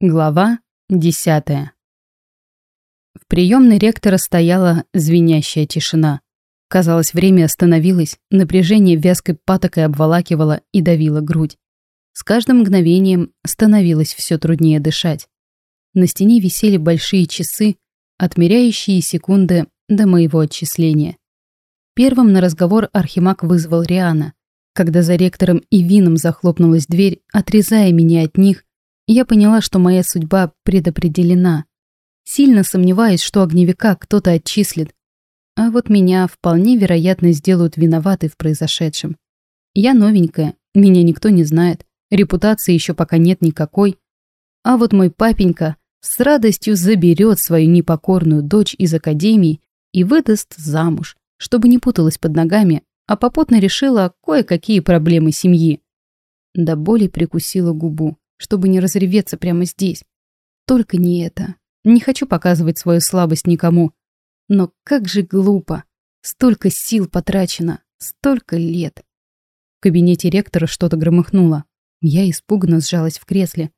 Глава десятая. В приемной ректора стояла звенящая тишина. Казалось, время остановилось, напряжение вязкой патокой обволакивало и давило грудь. С каждым мгновением становилось все труднее дышать. На стене висели большие часы, отмеряющие секунды до моего отчисления. Первым на разговор Архимаг вызвал Риана. Когда за ректором и Вином захлопнулась дверь, отрезая меня от них, я поняла, что моя судьба предопределена. Сильно сомневаюсь, что огневика кто-то отчислит. А вот меня вполне вероятно сделают виноватой в произошедшем. Я новенькая, меня никто не знает, репутации еще пока нет никакой. А вот мой папенька с радостью заберет свою непокорную дочь из академии и выдаст замуж, чтобы не путалась под ногами, а попутно решила кое-какие проблемы семьи. До боли прикусила губу чтобы не разреветься прямо здесь. Только не это. Не хочу показывать свою слабость никому. Но как же глупо. Столько сил потрачено. Столько лет. В кабинете ректора что-то громыхнуло. Я испуганно сжалась в кресле.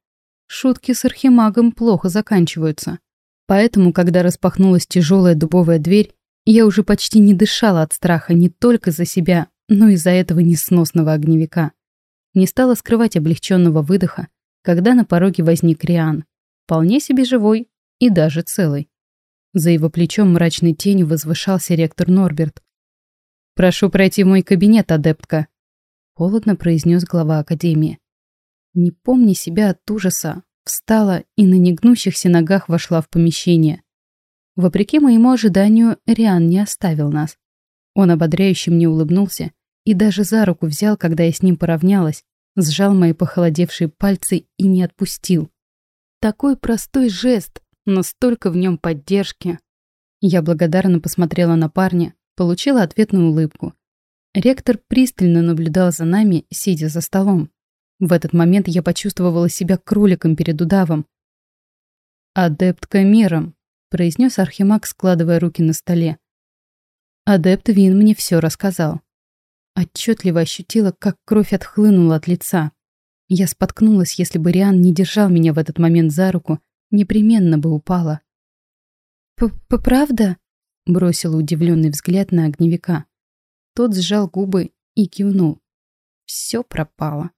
Шутки с архимагом плохо заканчиваются. Поэтому, когда распахнулась тяжелая дубовая дверь, я уже почти не дышала от страха не только за себя, но и за этого несносного огневика. Не стала скрывать облегченного выдоха, когда на пороге возник Риан, вполне себе живой и даже целый. За его плечом мрачной тенью возвышался ректор Норберт. «Прошу пройти в мой кабинет, адептка», — холодно произнес глава Академии. Не помня себя от ужаса, встала и на негнущихся ногах вошла в помещение. Вопреки моему ожиданию, Риан не оставил нас. Он ободряюще мне улыбнулся и даже за руку взял, когда я с ним поравнялась, сжал мои похолодевшие пальцы и не отпустил. Такой простой жест, но столько в нем поддержки. Я благодарно посмотрела на парня, получила ответную улыбку. Ректор пристально наблюдал за нами, сидя за столом. В этот момент я почувствовала себя кроликом перед удавом. «Адепт миром», — произнес Архимаг, складывая руки на столе. Адепт Вин мне все рассказал. Отчетливо ощутила, как кровь отхлынула от лица. Я споткнулась, если бы Риан не держал меня в этот момент за руку, непременно бы упала. «Правда?» — бросила удивленный взгляд на огневика. Тот сжал губы и кивнул. Все пропало.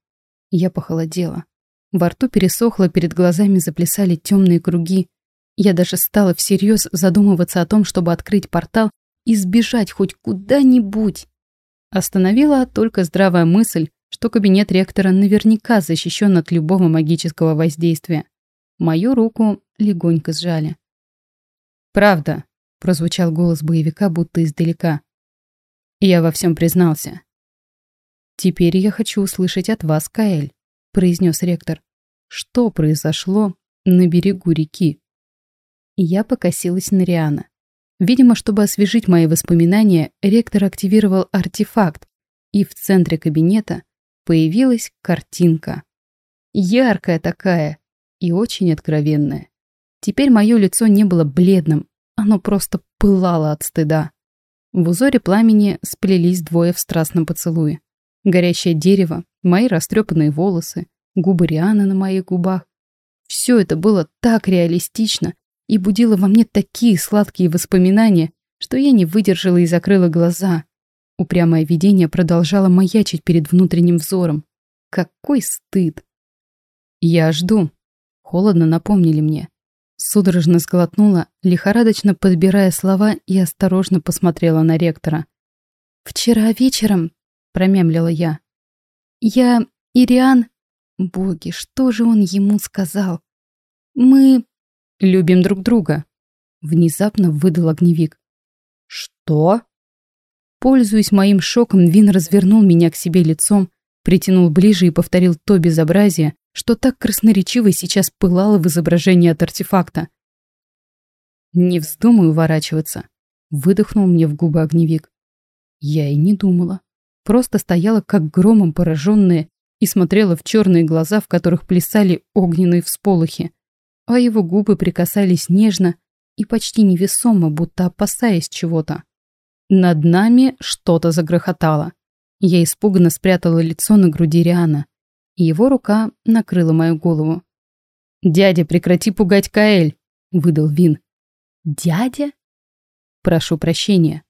Я похолодела. Во рту пересохло, перед глазами заплясали темные круги. Я даже стала всерьез задумываться о том, чтобы открыть портал и сбежать хоть куда-нибудь. Остановила только здравая мысль, что кабинет ректора наверняка защищен от любого магического воздействия. Мою руку легонько сжали. «Правда», — прозвучал голос боевика, будто издалека. «Я во всем признался». «Теперь я хочу услышать от вас, Каэль», — произнес ректор. «Что произошло на берегу реки?» Я покосилась на Риана. Видимо, чтобы освежить мои воспоминания, ректор активировал артефакт, и в центре кабинета появилась картинка. Яркая такая и очень откровенная. Теперь мое лицо не было бледным, оно просто пылало от стыда. В узоре пламени сплелись двое в страстном поцелуе. Горящее дерево, мои растрепанные волосы, губы Рианы на моих губах. Все это было так реалистично, и будила во мне такие сладкие воспоминания, что я не выдержала и закрыла глаза. Упрямое видение продолжало маячить перед внутренним взором. Какой стыд! «Я жду», — холодно напомнили мне. Судорожно сглотнула, лихорадочно подбирая слова и осторожно посмотрела на ректора. «Вчера вечером», — промямлила я, — «я... Ириан...» Боги, что же он ему сказал? «Мы любим друг друга», — внезапно выдал огневик. «Что?» Пользуясь моим шоком, Вин развернул меня к себе лицом, притянул ближе и повторил то безобразие, что так красноречиво сейчас пылало в изображении от артефакта. «Не вздумай уворачиваться», — выдохнул мне в губы огневик. Я и не думала. Просто стояла как громом пораженная и смотрела в черные глаза, в которых плясали огненные всполохи а его губы прикасались нежно и почти невесомо, будто опасаясь чего-то. Над нами что-то загрохотало. Я испуганно спрятала лицо на груди Риана. Его рука накрыла мою голову. «Дядя, прекрати пугать Каэль!» — выдал Вин. «Дядя?» «Прошу прощения».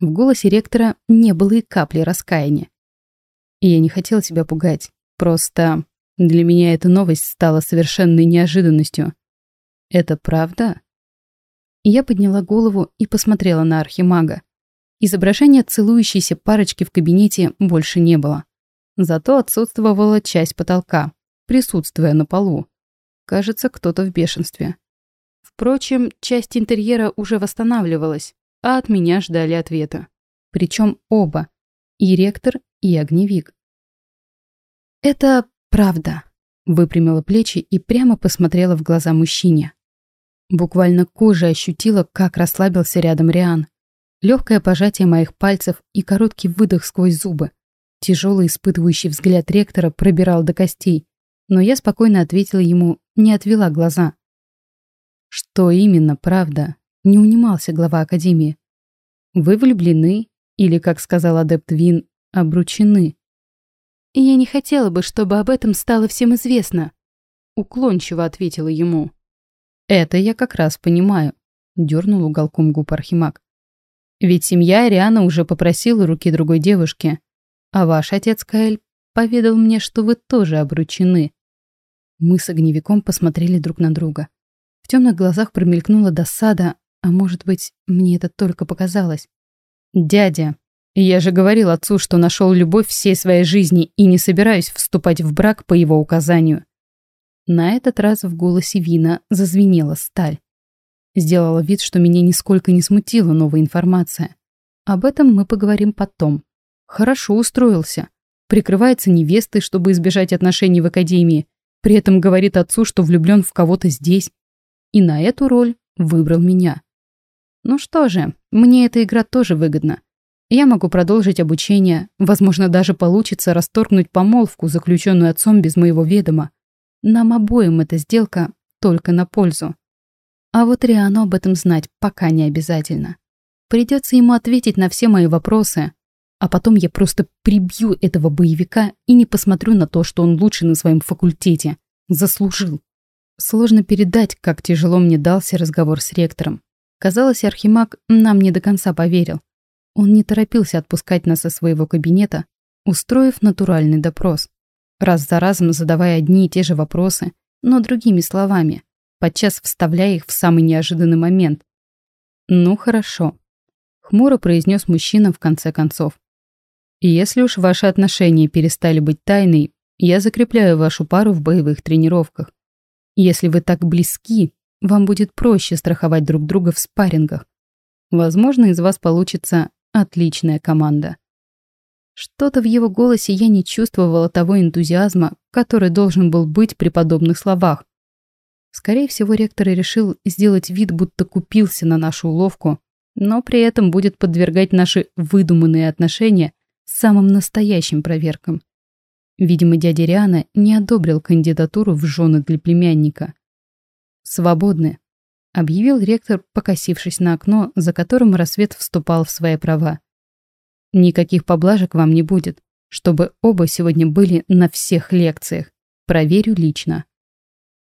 В голосе ректора не было и капли раскаяния. «Я не хотел тебя пугать. Просто для меня эта новость стала совершенной неожиданностью. Это правда?» Я подняла голову и посмотрела на архимага. Изображения целующейся парочки в кабинете больше не было. Зато отсутствовала часть потолка, присутствуя на полу. Кажется, кто-то в бешенстве. Впрочем, часть интерьера уже восстанавливалась, а от меня ждали ответа. Причем оба. И ректор, и огневик. «Это правда», — выпрямила плечи и прямо посмотрела в глаза мужчине. Буквально кожа ощутила, как расслабился рядом Риан. Легкое пожатие моих пальцев и короткий выдох сквозь зубы. Тяжелый испытывающий взгляд ректора пробирал до костей, но я спокойно ответила ему, не отвела глаза. Что именно, правда? Не унимался глава Академии. Вы влюблены, или, как сказал адепт Вин, обручены. Я не хотела бы, чтобы об этом стало всем известно. Уклончиво ответила ему. Это я как раз понимаю, дернул уголком губ Архимаг. Ведь семья Ариана уже попросила руки другой девушки. А ваш отец Каэль поведал мне, что вы тоже обручены. Мы с огневиком посмотрели друг на друга. В темных глазах промелькнула досада, а может быть, мне это только показалось. «Дядя, я же говорил отцу, что нашел любовь всей своей жизни и не собираюсь вступать в брак по его указанию». На этот раз в голосе Вина зазвенела сталь. Сделала вид, что меня нисколько не смутила новая информация. Об этом мы поговорим потом. Хорошо устроился. Прикрывается невестой, чтобы избежать отношений в академии. При этом говорит отцу, что влюблен в кого-то здесь. И на эту роль выбрал меня. Ну что же, мне эта игра тоже выгодна. Я могу продолжить обучение, возможно, даже получится расторгнуть помолвку, заключенную отцом без моего ведома. Нам обоим эта сделка только на пользу. А вот Риану об этом знать пока не обязательно. Придется ему ответить на все мои вопросы, а потом я просто прибью этого боевика и не посмотрю на то, что он лучший на своем факультете. Заслужил. Сложно передать, как тяжело мне дался разговор с ректором. Казалось, Архимаг нам не до конца поверил. Он не торопился отпускать нас из своего кабинета, устроив натуральный допрос. Раз за разом задавая одни и те же вопросы, но другими словами подчас вставляя их в самый неожиданный момент. «Ну, хорошо», — хмуро произнес мужчина в конце концов. «И если уж ваши отношения перестали быть тайной, я закрепляю вашу пару в боевых тренировках. Если вы так близки, вам будет проще страховать друг друга в спаррингах. Возможно, из вас получится отличная команда». Что-то в его голосе я не чувствовала того энтузиазма, который должен был быть при подобных словах. Скорее всего, ректор решил сделать вид, будто купился на нашу уловку, но при этом будет подвергать наши выдуманные отношения самым настоящим проверкам. Видимо, дядя Риана не одобрил кандидатуру в жены для племянника. «Свободны», — объявил ректор, покосившись на окно, за которым рассвет вступал в свои права. «Никаких поблажек вам не будет, чтобы оба сегодня были на всех лекциях. Проверю лично».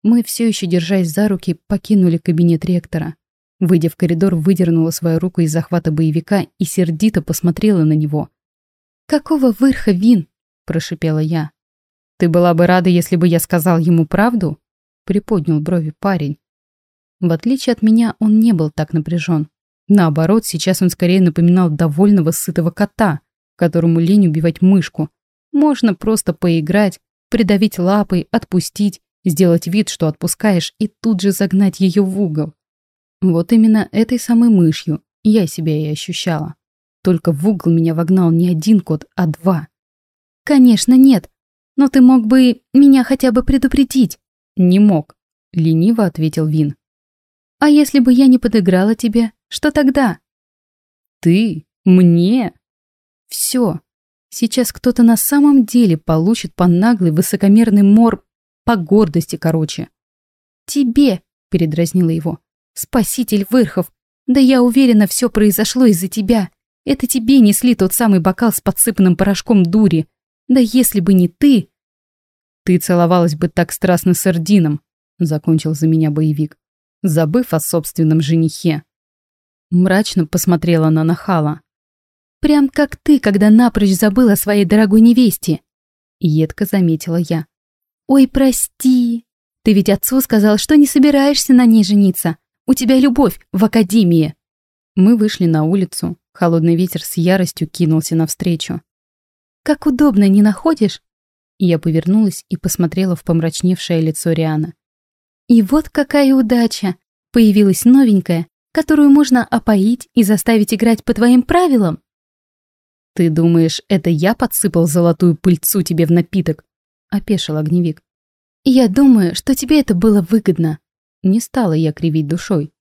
Мы, все еще держась за руки, покинули кабинет ректора. Выйдя в коридор, выдернула свою руку из захвата боевика и сердито посмотрела на него. «Какого вырха, Вин?» – прошипела я. «Ты была бы рада, если бы я сказал ему правду?» – приподнял брови парень. В отличие от меня, он не был так напряжен. Наоборот, сейчас он скорее напоминал довольного сытого кота, которому лень убивать мышку. Можно просто поиграть, придавить лапой, отпустить сделать вид, что отпускаешь, и тут же загнать ее в угол. Вот именно этой самой мышью я себя и ощущала. Только в угол меня вогнал не один кот, а два. «Конечно, нет. Но ты мог бы меня хотя бы предупредить». «Не мог», — лениво ответил Вин. «А если бы я не подыграла тебе, что тогда?» «Ты? Мне?» «Все. Сейчас кто-то на самом деле получит по наглой высокомерный мор по гордости, короче. «Тебе!» — передразнила его. «Спаситель Вырхов! Да я уверена, все произошло из-за тебя. Это тебе несли тот самый бокал с подсыпанным порошком дури. Да если бы не ты...» «Ты целовалась бы так страстно с Эрдином!» закончил за меня боевик, забыв о собственном женихе. Мрачно посмотрела на нахала. «Прям как ты, когда напрочь забыла о своей дорогой невесте», — едко заметила я. «Ой, прости. Ты ведь отцу сказал, что не собираешься на ней жениться. У тебя любовь в академии». Мы вышли на улицу. Холодный ветер с яростью кинулся навстречу. «Как удобно, не находишь?» Я повернулась и посмотрела в помрачневшее лицо Риана. «И вот какая удача! Появилась новенькая, которую можно опоить и заставить играть по твоим правилам?» «Ты думаешь, это я подсыпал золотую пыльцу тебе в напиток?» — опешил огневик. «Я думаю, что тебе это было выгодно». Не стала я кривить душой.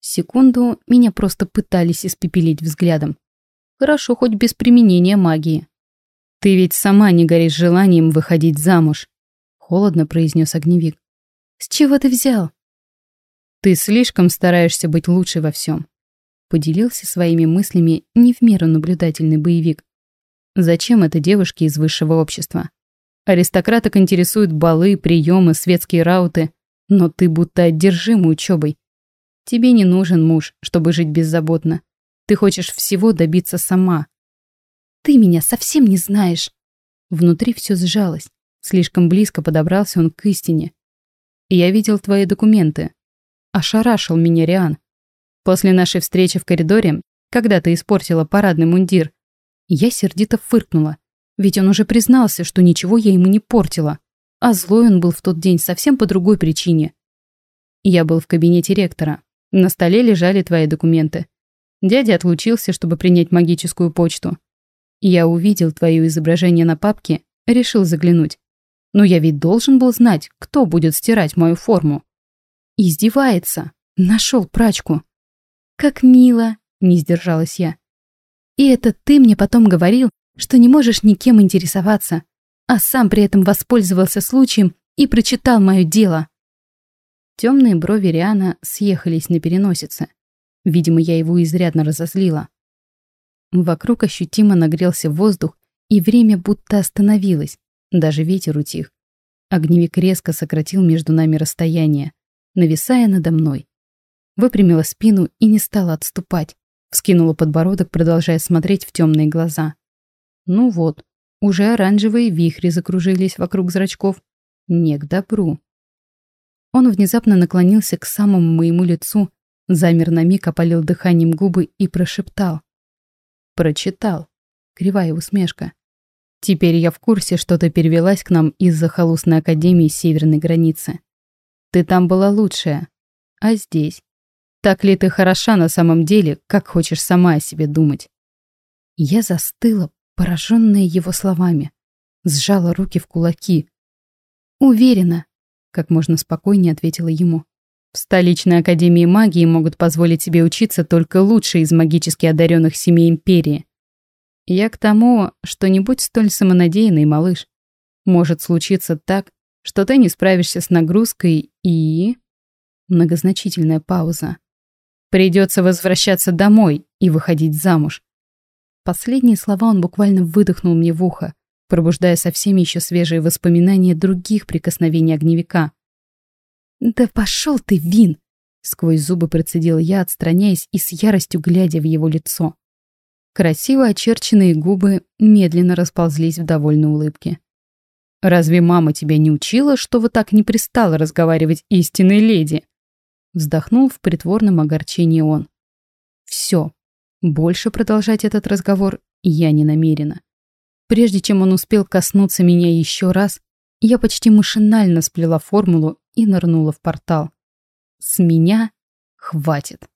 Секунду меня просто пытались испепелить взглядом. Хорошо, хоть без применения магии. «Ты ведь сама не горишь желанием выходить замуж», — холодно произнес огневик. «С чего ты взял?» «Ты слишком стараешься быть лучше во всем», — поделился своими мыслями не в меру наблюдательный боевик. «Зачем это девушке из высшего общества? Аристократок интересуют балы, приемы, светские рауты, но ты будто одержима учебой. Тебе не нужен муж, чтобы жить беззаботно. Ты хочешь всего добиться сама, ты меня совсем не знаешь». Внутри все сжалось. Слишком близко подобрался он к истине. «Я видел твои документы. Ошарашил меня Риан. После нашей встречи в коридоре, когда ты испортила парадный мундир, я сердито фыркнула, ведь он уже признался, что ничего я ему не портила, а злой он был в тот день совсем по другой причине. Я был в кабинете ректора. На столе лежали твои документы. Дядя отлучился, чтобы принять магическую почту. Я увидел твое изображение на папке, решил заглянуть. Но я ведь должен был знать, кто будет стирать мою форму. Издевается. Нашел прачку. Как мило, не сдержалась я. И это ты мне потом говорил, что не можешь никем интересоваться, а сам при этом воспользовался случаем и прочитал мое дело. Темные брови Риана съехались на переносице. Видимо, я его изрядно разозлила. Вокруг ощутимо нагрелся воздух, и время будто остановилось, даже ветер утих. Огневик резко сократил между нами расстояние, нависая надо мной. Выпрямила спину и не стала отступать. Вскинула подбородок, продолжая смотреть в темные глаза. Ну вот, уже оранжевые вихри закружились вокруг зрачков. Не к добру. Он внезапно наклонился к самому моему лицу, замер на миг, опалил дыханием губы и прошептал. Прочитал. Кривая усмешка. Теперь я в курсе, что ты перевелась к нам из за захолустной академии северной границы. Ты там была лучшая. А здесь? Так ли ты хороша на самом деле, как хочешь сама о себе думать? Я застыла, пораженная его словами. Сжала руки в кулаки. «Уверена», — как можно спокойнее ответила ему. В столичной академии магии могут позволить себе учиться только лучшие из магически одаренных семей империи. Я к тому, что не будь столь самонадеянный, малыш. Может случиться так, что ты не справишься с нагрузкой и... Многозначительная пауза. Придется возвращаться домой и выходить замуж. Последние слова он буквально выдохнул мне в ухо, пробуждая совсем еще свежие воспоминания других прикосновений огневика. «Да пошел ты, Вин!» Сквозь зубы процедил я, отстраняясь и с яростью глядя в его лицо. Красиво очерченные губы медленно расползлись в довольной улыбке. «Разве мама тебя не учила, что вот так не пристало разговаривать истинной леди?» Вздохнул в притворном огорчении он. «Все. Больше продолжать этот разговор я не намерена. Прежде чем он успел коснуться меня еще раз, я почти машинально сплела формулу и нырнула в портал. С меня хватит.